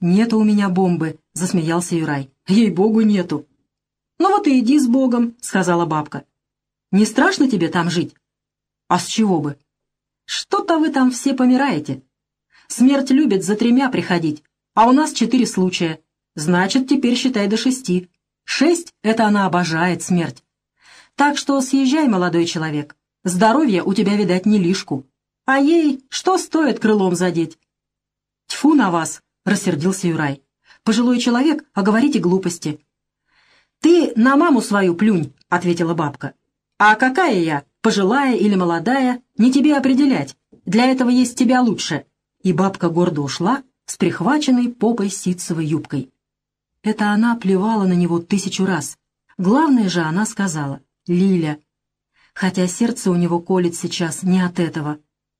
«Нету у меня бомбы», — засмеялся Юрай. «Ей-богу, нету». «Ну вот и иди с Богом», — сказала бабка. «Не страшно тебе там жить?» «А с чего бы?» «Что-то вы там все помираете. Смерть любит за тремя приходить, а у нас четыре случая. Значит, теперь считай до шести. Шесть — это она обожает смерть. Так что съезжай, молодой человек. Здоровье у тебя, видать, не лишку. А ей что стоит крылом задеть? Тьфу на вас, рассердился Юрай. Пожилой человек, а говорите глупости. Ты на маму свою плюнь, ответила бабка. А какая я, пожилая или молодая, не тебе определять. Для этого есть тебя лучше. И бабка гордо ушла с прихваченной попой ситцевой юбкой. Это она плевала на него тысячу раз. Главное же она сказала «Лиля». Хотя сердце у него колет сейчас не от этого,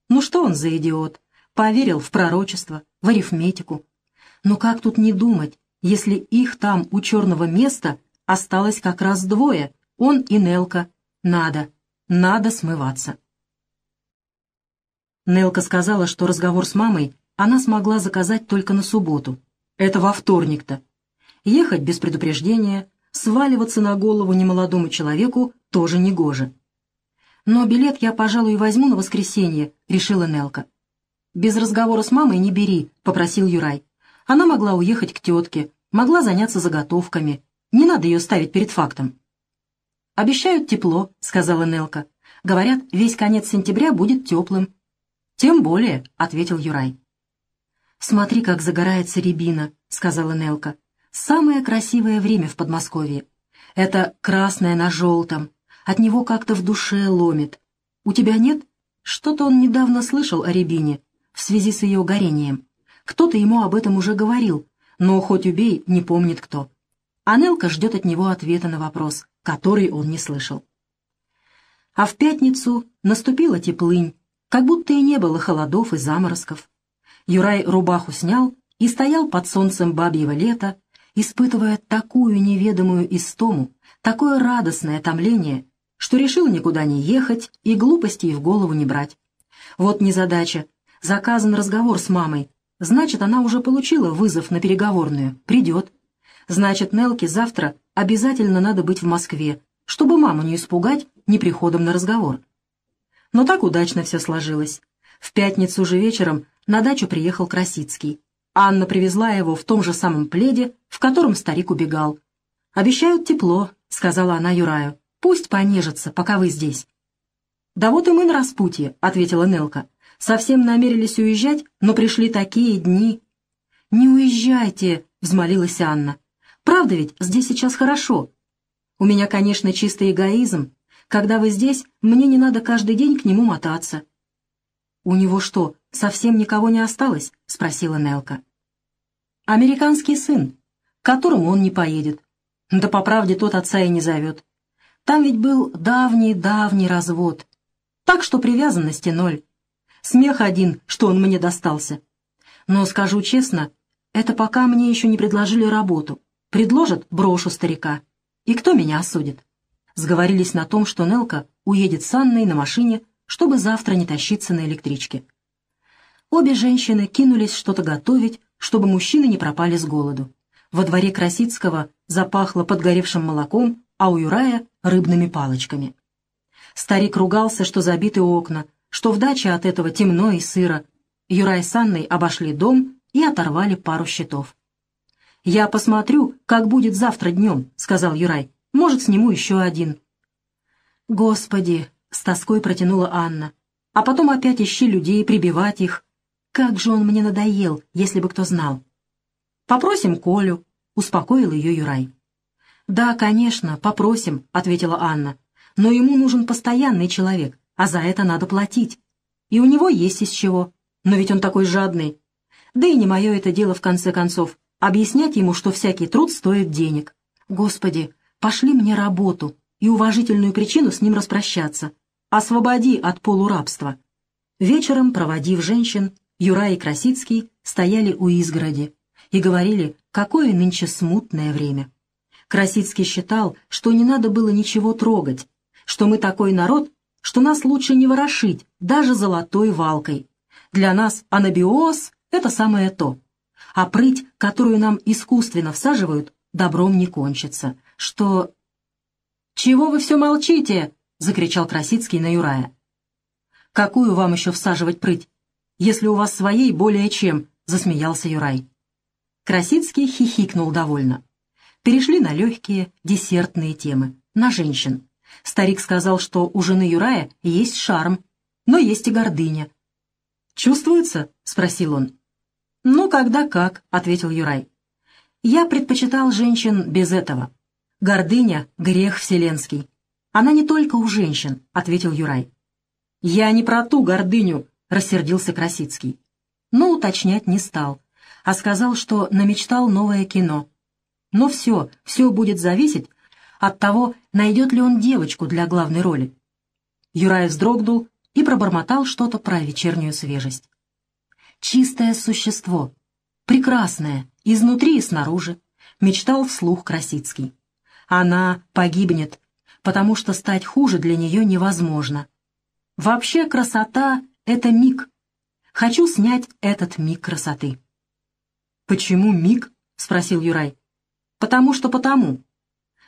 ну что он за идиот? Поверил в пророчество, в арифметику. Но как тут не думать, если их там у черного места осталось как раз двое, он и Нелка. Надо, надо смываться. Нелка сказала, что разговор с мамой она смогла заказать только на субботу. Это во вторник-то. Ехать без предупреждения, сваливаться на голову немолодому человеку тоже не гоже. «Но билет я, пожалуй, возьму на воскресенье», — решила Нелка. «Без разговора с мамой не бери», — попросил Юрай. Она могла уехать к тетке, могла заняться заготовками. Не надо ее ставить перед фактом. «Обещают тепло», — сказала Нелка. «Говорят, весь конец сентября будет теплым». «Тем более», — ответил Юрай. «Смотри, как загорается рябина», — сказала Нелка. «Самое красивое время в Подмосковье. Это красное на желтом, от него как-то в душе ломит. У тебя нет? Что-то он недавно слышал о рябине в связи с ее горением. Кто-то ему об этом уже говорил, но хоть убей, не помнит кто. Анелка ждет от него ответа на вопрос, который он не слышал. А в пятницу наступила теплынь, как будто и не было холодов и заморозков. Юрай рубаху снял и стоял под солнцем бабьего лета, испытывая такую неведомую истому, такое радостное томление, что решил никуда не ехать и глупостей в голову не брать. Вот незадача. Заказан разговор с мамой. Значит, она уже получила вызов на переговорную. Придет. Значит, Нелке завтра обязательно надо быть в Москве, чтобы маму не испугать неприходом на разговор. Но так удачно все сложилось. В пятницу же вечером на дачу приехал Красицкий. Анна привезла его в том же самом пледе, в котором старик убегал. «Обещают тепло», — сказала она Юраю. Пусть понежится, пока вы здесь». «Да вот и мы на распутье», — ответила Нелка. «Совсем намерились уезжать, но пришли такие дни». «Не уезжайте», — взмолилась Анна. «Правда ведь здесь сейчас хорошо. У меня, конечно, чистый эгоизм. Когда вы здесь, мне не надо каждый день к нему мотаться». «У него что, совсем никого не осталось?» — спросила Нелка. «Американский сын, к которому он не поедет. Да по правде тот отца и не зовет. Там ведь был давний-давний развод. Так что привязанности ноль. Смех один, что он мне достался. Но, скажу честно, это пока мне еще не предложили работу. Предложат — брошу старика. И кто меня осудит? Сговорились на том, что Нелка уедет с Анной на машине, чтобы завтра не тащиться на электричке. Обе женщины кинулись что-то готовить, чтобы мужчины не пропали с голоду. Во дворе Красицкого запахло подгоревшим молоком, а у Юрая — рыбными палочками. Старик ругался, что забиты окна, что в даче от этого темно и сыро. Юрай с Анной обошли дом и оторвали пару щитов. «Я посмотрю, как будет завтра днем», — сказал Юрай. «Может, сниму еще один». «Господи!» — с тоской протянула Анна. «А потом опять ищи людей, прибивать их. Как же он мне надоел, если бы кто знал». «Попросим Колю», — успокоил ее Юрай. «Да, конечно, попросим», — ответила Анна. «Но ему нужен постоянный человек, а за это надо платить. И у него есть из чего. Но ведь он такой жадный. Да и не мое это дело, в конце концов, объяснять ему, что всякий труд стоит денег. Господи, пошли мне работу и уважительную причину с ним распрощаться. Освободи от полурабства». Вечером, проводив женщин, Юра и Красицкий стояли у изгороди и говорили, какое нынче смутное время. Красицкий считал, что не надо было ничего трогать, что мы такой народ, что нас лучше не ворошить даже золотой валкой. Для нас анабиоз — это самое то. а прыть, которую нам искусственно всаживают, добром не кончится, что... «Чего вы все молчите?» — закричал Красицкий на Юрая. «Какую вам еще всаживать прыть, если у вас своей более чем?» — засмеялся Юрай. Красицкий хихикнул довольно. Перешли на легкие, десертные темы, на женщин. Старик сказал, что у жены Юрая есть шарм, но есть и гордыня. «Чувствуется?» — спросил он. «Ну, когда как», — ответил Юрай. «Я предпочитал женщин без этого. Гордыня — грех вселенский. Она не только у женщин», — ответил Юрай. «Я не про ту гордыню», — рассердился Красицкий. Но уточнять не стал, а сказал, что намечтал новое кино. Но все, все будет зависеть от того, найдет ли он девочку для главной роли. Юрай вздрогнул и пробормотал что-то про вечернюю свежесть. Чистое существо, прекрасное, изнутри и снаружи, мечтал вслух Красицкий. Она погибнет, потому что стать хуже для нее невозможно. Вообще красота — это миг. Хочу снять этот миг красоты. «Почему миг?» — спросил Юрай. «Потому что потому.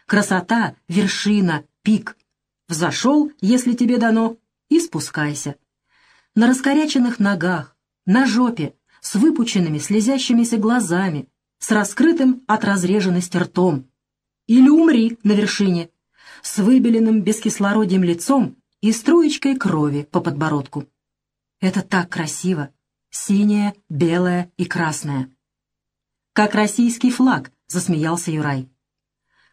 Красота — вершина, пик. Взошел, если тебе дано, и спускайся. На раскоряченных ногах, на жопе, с выпученными, слезящимися глазами, с раскрытым от разреженности ртом. Или умри на вершине, с выбеленным бескислородием лицом и струечкой крови по подбородку. Это так красиво, синее, белое и красное. «Как российский флаг», — засмеялся Юрай.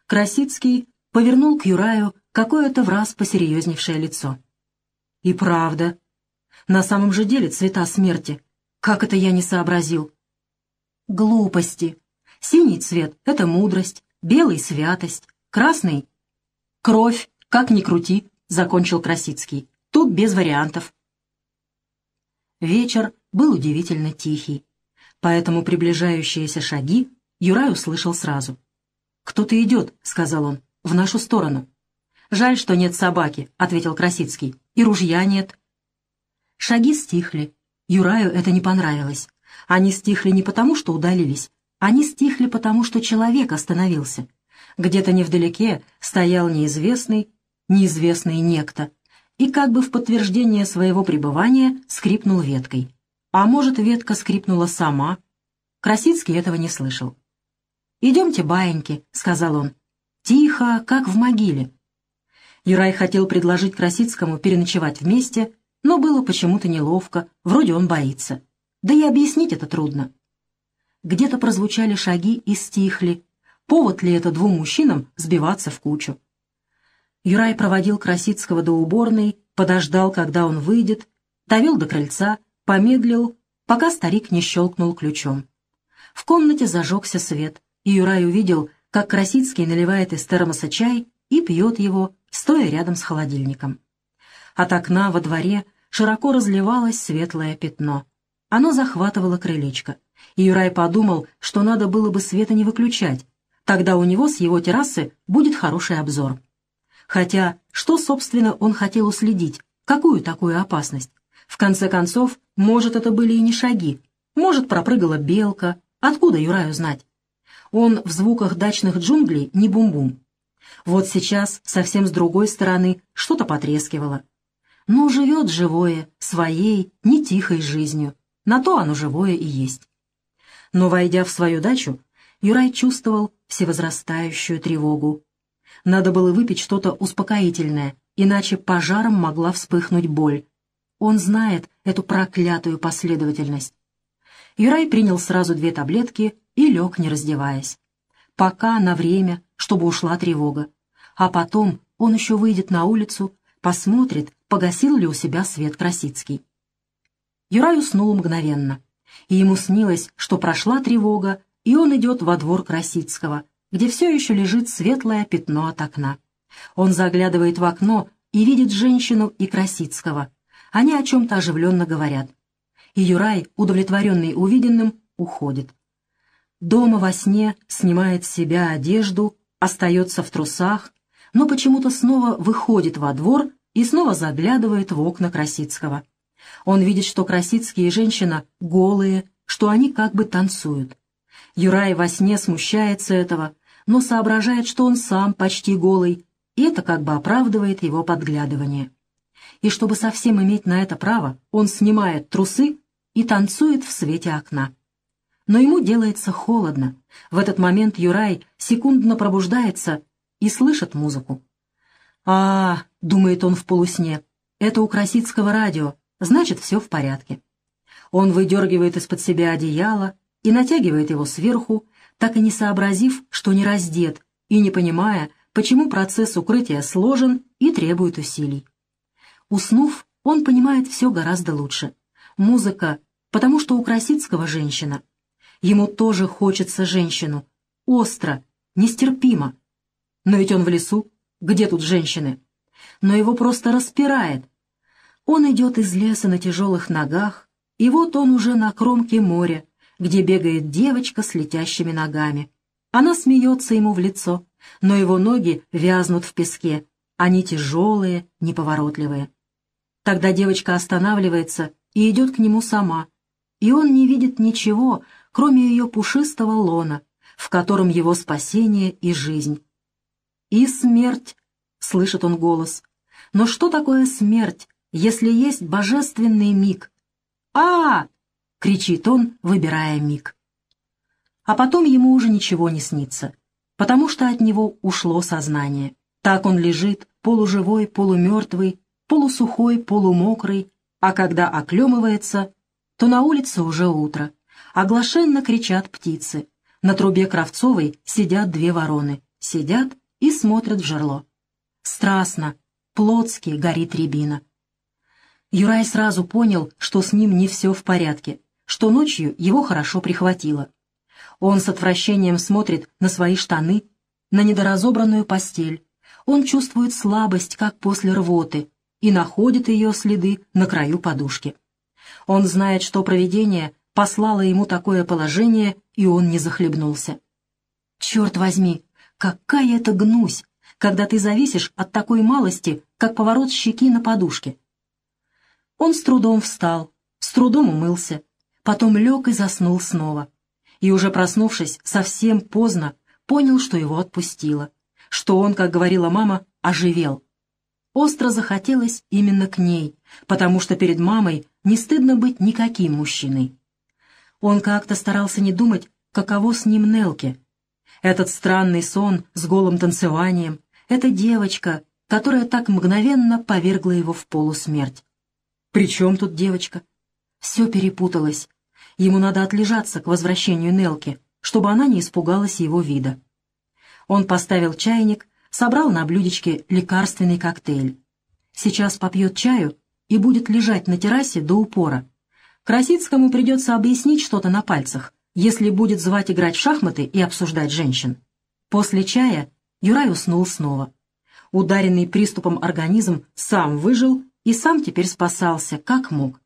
Красицкий повернул к Юраю какое-то в раз посерьезневшее лицо. «И правда. На самом же деле цвета смерти. Как это я не сообразил?» «Глупости. Синий цвет — это мудрость, белый — святость, красный — кровь, как ни крути», — закончил Красицкий. «Тут без вариантов». Вечер был удивительно тихий, поэтому приближающиеся шаги Юрай услышал сразу — «Кто-то идет», — сказал он, — «в нашу сторону». «Жаль, что нет собаки», — ответил Красицкий. «И ружья нет». Шаги стихли. Юраю это не понравилось. Они стихли не потому, что удалились. Они стихли потому, что человек остановился. Где-то невдалеке стоял неизвестный, неизвестный некто. И как бы в подтверждение своего пребывания скрипнул веткой. А может, ветка скрипнула сама? Красицкий этого не слышал. «Идемте, баиньки», — сказал он. «Тихо, как в могиле». Юрай хотел предложить Красицкому переночевать вместе, но было почему-то неловко, вроде он боится. Да и объяснить это трудно. Где-то прозвучали шаги и стихли. Повод ли это двум мужчинам сбиваться в кучу? Юрай проводил Красицкого до уборной, подождал, когда он выйдет, довел до крыльца, помедлил, пока старик не щелкнул ключом. В комнате зажегся свет и Юрай увидел, как Красицкий наливает из термоса чай и пьет его, стоя рядом с холодильником. От окна во дворе широко разливалось светлое пятно. Оно захватывало крылечко, и Юрай подумал, что надо было бы света не выключать, тогда у него с его террасы будет хороший обзор. Хотя, что, собственно, он хотел уследить, какую такую опасность? В конце концов, может, это были и не шаги, может, пропрыгала белка, откуда Юраю знать? Он в звуках дачных джунглей не бум-бум. Вот сейчас совсем с другой стороны что-то потрескивало. Но живет живое, своей, не тихой жизнью. На то оно живое и есть. Но, войдя в свою дачу, Юрай чувствовал всевозрастающую тревогу. Надо было выпить что-то успокоительное, иначе пожаром могла вспыхнуть боль. Он знает эту проклятую последовательность. Юрай принял сразу две таблетки и лег, не раздеваясь. Пока на время, чтобы ушла тревога. А потом он еще выйдет на улицу, посмотрит, погасил ли у себя свет Красицкий. Юрай уснул мгновенно, и ему снилось, что прошла тревога, и он идет во двор Красицкого, где все еще лежит светлое пятно от окна. Он заглядывает в окно и видит женщину и Красицкого. Они о чем-то оживленно говорят. И Юрай, удовлетворенный увиденным, уходит. Дома во сне снимает с себя одежду, остается в трусах, но почему-то снова выходит во двор и снова заглядывает в окна Красицкого. Он видит, что Красицкие и женщина голые, что они как бы танцуют. Юрай во сне смущается этого, но соображает, что он сам почти голый, и это как бы оправдывает его подглядывание. И чтобы совсем иметь на это право, он снимает трусы и танцует в свете окна. Но ему делается холодно. В этот момент Юрай секундно пробуждается и слышит музыку. «А, — думает он в полусне, — это у Красицкого радио, значит, все в порядке». Он выдергивает из-под себя одеяло и натягивает его сверху, так и не сообразив, что не раздет, и не понимая, почему процесс укрытия сложен и требует усилий. Уснув, он понимает все гораздо лучше. Музыка, потому что у Красицкого женщина. Ему тоже хочется женщину. Остро, нестерпимо. Но ведь он в лесу. Где тут женщины? Но его просто распирает. Он идет из леса на тяжелых ногах, и вот он уже на кромке моря, где бегает девочка с летящими ногами. Она смеется ему в лицо, но его ноги вязнут в песке. Они тяжелые, неповоротливые. Тогда девочка останавливается и идет к нему сама, и он не видит ничего, кроме ее пушистого лона, в котором его спасение и жизнь. «И смерть!» — слышит он голос. «Но что такое смерть, если есть божественный миг?» а, кричит он, выбирая миг. А потом ему уже ничего не снится, потому что от него ушло сознание. Так он лежит, полуживой, полумертвый, полусухой, полумокрый, а когда оклемывается, то на улице уже утро. Оглашенно кричат птицы. На трубе Кравцовой сидят две вороны. Сидят и смотрят в жерло. Страстно, плотски горит рябина. Юрай сразу понял, что с ним не все в порядке, что ночью его хорошо прихватило. Он с отвращением смотрит на свои штаны, на недоразобранную постель. Он чувствует слабость, как после рвоты, и находит ее следы на краю подушки. Он знает, что провидение послало ему такое положение, и он не захлебнулся. Черт возьми, какая это гнусь, когда ты зависишь от такой малости, как поворот щеки на подушке. Он с трудом встал, с трудом умылся, потом лег и заснул снова. И уже проснувшись совсем поздно, понял, что его отпустило, что он, как говорила мама, оживел. Остро захотелось именно к ней, потому что перед мамой не стыдно быть никаким мужчиной. Он как-то старался не думать, каково с ним Нелке. Этот странный сон с голым танцеванием, эта девочка, которая так мгновенно повергла его в полусмерть. При чем тут девочка? Все перепуталось. Ему надо отлежаться к возвращению Нелки, чтобы она не испугалась его вида. Он поставил чайник, собрал на блюдечке лекарственный коктейль. Сейчас попьет чаю и будет лежать на террасе до упора. Красицкому придется объяснить что-то на пальцах, если будет звать играть в шахматы и обсуждать женщин. После чая Юрай уснул снова. Ударенный приступом организм сам выжил и сам теперь спасался, как мог.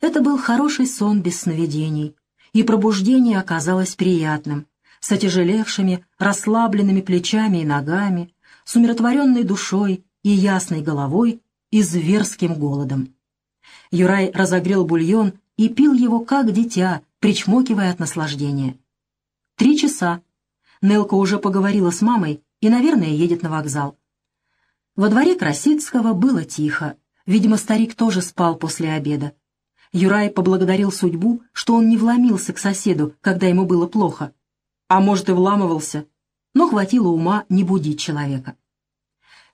Это был хороший сон без сновидений, и пробуждение оказалось приятным с отяжелевшими, расслабленными плечами и ногами, с умиротворенной душой и ясной головой и зверским голодом. Юрай разогрел бульон и пил его как дитя, причмокивая от наслаждения. Три часа. Нелка уже поговорила с мамой и, наверное, едет на вокзал. Во дворе Красицкого было тихо. Видимо, старик тоже спал после обеда. Юрай поблагодарил судьбу, что он не вломился к соседу, когда ему было плохо, а может и вламывался, но хватило ума не будить человека.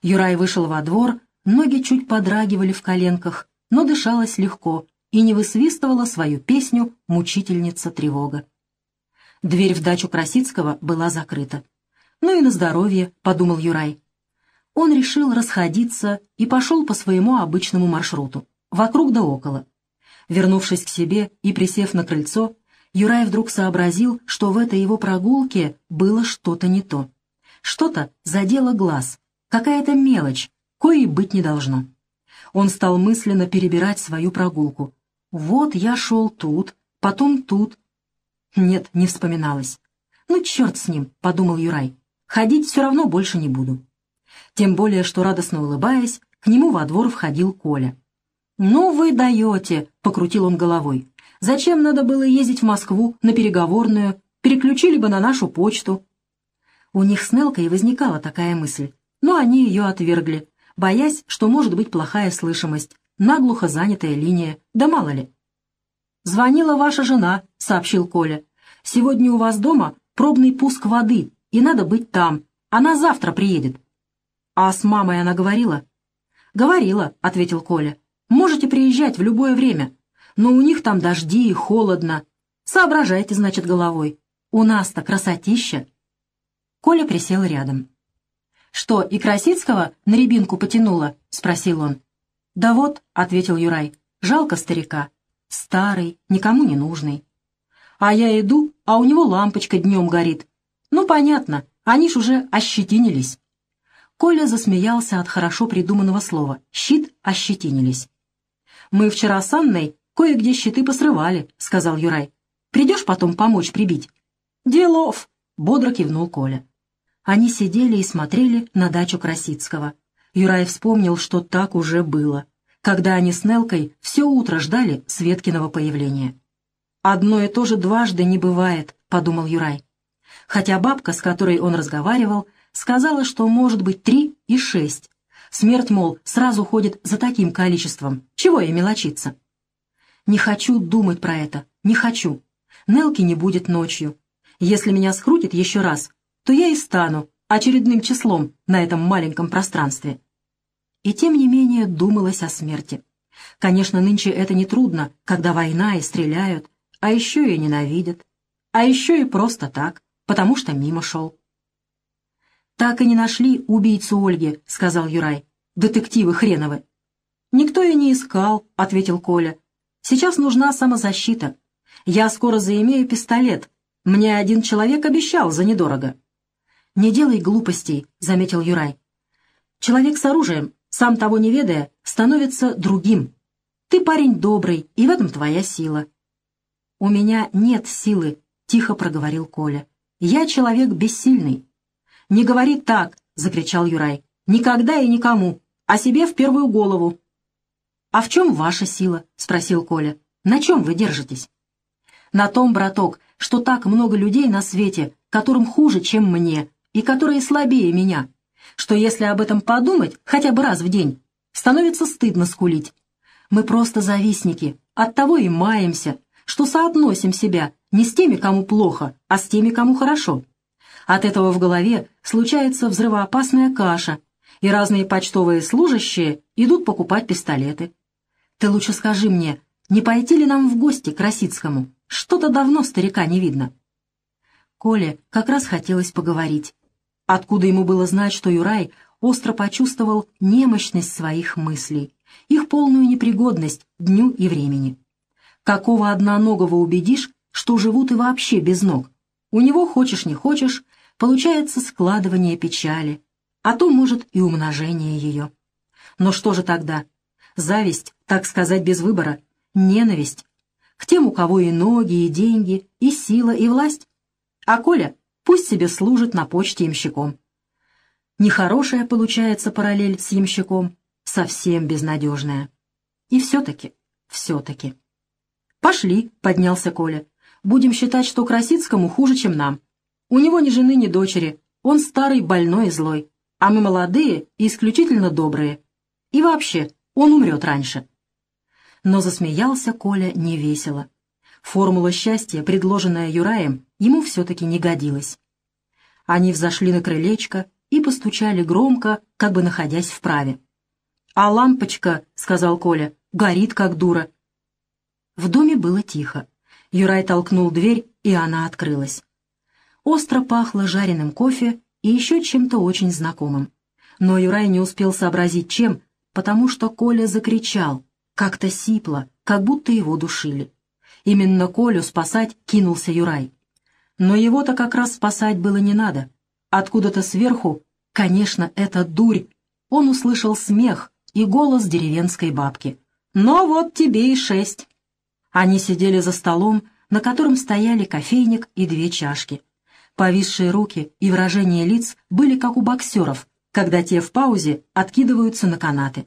Юрай вышел во двор, ноги чуть подрагивали в коленках, но дышалось легко и не высвистывала свою песню «Мучительница тревога». Дверь в дачу Красицкого была закрыта. «Ну и на здоровье», — подумал Юрай. Он решил расходиться и пошел по своему обычному маршруту, вокруг да около. Вернувшись к себе и присев на крыльцо, Юрай вдруг сообразил, что в этой его прогулке было что-то не то. Что-то задело глаз, какая-то мелочь, коей быть не должно. Он стал мысленно перебирать свою прогулку. «Вот я шел тут, потом тут». Нет, не вспоминалось. «Ну, черт с ним», — подумал Юрай. «Ходить все равно больше не буду». Тем более, что, радостно улыбаясь, к нему во двор входил Коля. «Ну вы даете!» — покрутил он головой. Зачем надо было ездить в Москву на переговорную? переключили бы на нашу почту». У них с Нелкой возникала такая мысль, но они ее отвергли, боясь, что может быть плохая слышимость, наглухо занятая линия, да мало ли. «Звонила ваша жена», — сообщил Коля. «Сегодня у вас дома пробный пуск воды, и надо быть там. Она завтра приедет». «А с мамой она говорила?» «Говорила», — ответил Коля. «Можете приезжать в любое время. Но у них там дожди и холодно. Соображайте, значит, головой. У нас-то красотища». Коля присел рядом. «Что, и Красицкого на рябинку потянуло?» — спросил он. «Да вот», — ответил Юрай, — «жалко старика. Старый, никому не нужный. А я иду, а у него лампочка днем горит. Ну, понятно, они ж уже ощетинились». Коля засмеялся от хорошо придуманного слова. «Щит ощетинились». «Мы вчера с Анной кое-где щиты посрывали», — сказал Юрай. «Придешь потом помочь прибить?» «Делов!» — бодро кивнул Коля. Они сидели и смотрели на дачу Красицкого. Юрай вспомнил, что так уже было, когда они с Нелкой все утро ждали Светкиного появления. «Одно и то же дважды не бывает», — подумал Юрай. Хотя бабка, с которой он разговаривал, сказала, что может быть три и шесть. Смерть, мол, сразу ходит за таким количеством. Чего ей мелочиться? «Не хочу думать про это, не хочу. Нелки не будет ночью. Если меня скрутит еще раз, то я и стану очередным числом на этом маленьком пространстве. И тем не менее думалось о смерти. Конечно, нынче это нетрудно, когда война и стреляют, а еще и ненавидят, а еще и просто так, потому что мимо шел. «Так и не нашли убийцу Ольги», — сказал Юрай. «Детективы хреновы». «Никто и не искал», — ответил Коля. «Сейчас нужна самозащита. Я скоро заимею пистолет. Мне один человек обещал за недорого». «Не делай глупостей», — заметил Юрай. «Человек с оружием, сам того не ведая, становится другим. Ты парень добрый, и в этом твоя сила». «У меня нет силы», — тихо проговорил Коля. «Я человек бессильный». «Не говори так», — закричал Юрай. «Никогда и никому, а себе в первую голову». «А в чем ваша сила?» — спросил Коля. «На чем вы держитесь?» «На том, браток, что так много людей на свете, которым хуже, чем мне, и которые слабее меня, что если об этом подумать хотя бы раз в день, становится стыдно скулить. Мы просто завистники, оттого и маемся, что соотносим себя не с теми, кому плохо, а с теми, кому хорошо. От этого в голове случается взрывоопасная каша, и разные почтовые служащие идут покупать пистолеты. Ты лучше скажи мне, не пойти ли нам в гости к Росицкому? Что-то давно старика не видно. Коле как раз хотелось поговорить. Откуда ему было знать, что Юрай остро почувствовал немощность своих мыслей, их полную непригодность дню и времени? Какого одноногого убедишь, что живут и вообще без ног? У него, хочешь не хочешь, получается складывание печали, а то, может, и умножение ее. Но что же тогда? Зависть, так сказать, без выбора, ненависть к тем, у кого и ноги, и деньги, и сила, и власть? А Коля Пусть себе служит на почте ямщиком. Нехорошая получается параллель с ямщиком, совсем безнадежная. И все-таки, все-таки. «Пошли», — поднялся Коля. «Будем считать, что Красицкому хуже, чем нам. У него ни жены, ни дочери. Он старый, больной и злой. А мы молодые и исключительно добрые. И вообще, он умрет раньше». Но засмеялся Коля невесело. Формула счастья, предложенная Юраем, ему все-таки не годилась. Они взошли на крылечко и постучали громко, как бы находясь в праве. «А лампочка, — сказал Коля, — горит, как дура». В доме было тихо. Юрай толкнул дверь, и она открылась. Остро пахло жареным кофе и еще чем-то очень знакомым. Но Юрай не успел сообразить, чем, потому что Коля закричал, как-то сипло, как будто его душили. Именно Колю спасать кинулся Юрай. Но его-то как раз спасать было не надо. Откуда-то сверху, конечно, это дурь, он услышал смех и голос деревенской бабки. «Но вот тебе и шесть». Они сидели за столом, на котором стояли кофейник и две чашки. Повисшие руки и выражение лиц были как у боксеров, когда те в паузе откидываются на канаты.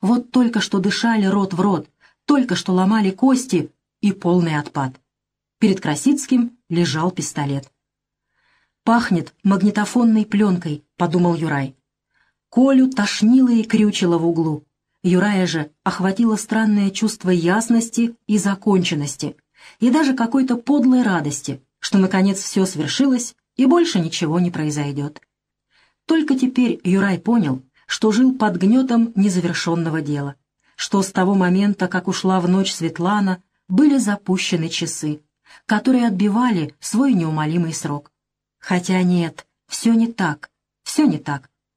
Вот только что дышали рот в рот, только что ломали кости, и полный отпад. Перед Красицким лежал пистолет. «Пахнет магнитофонной пленкой», — подумал Юрай. Колю тошнило и крючило в углу. Юрая же охватило странное чувство ясности и законченности, и даже какой-то подлой радости, что, наконец, все свершилось и больше ничего не произойдет. Только теперь Юрай понял, что жил под гнетом незавершенного дела, что с того момента, как ушла в ночь Светлана, были запущены часы, которые отбивали свой неумолимый срок. Хотя нет, все не так, все не так.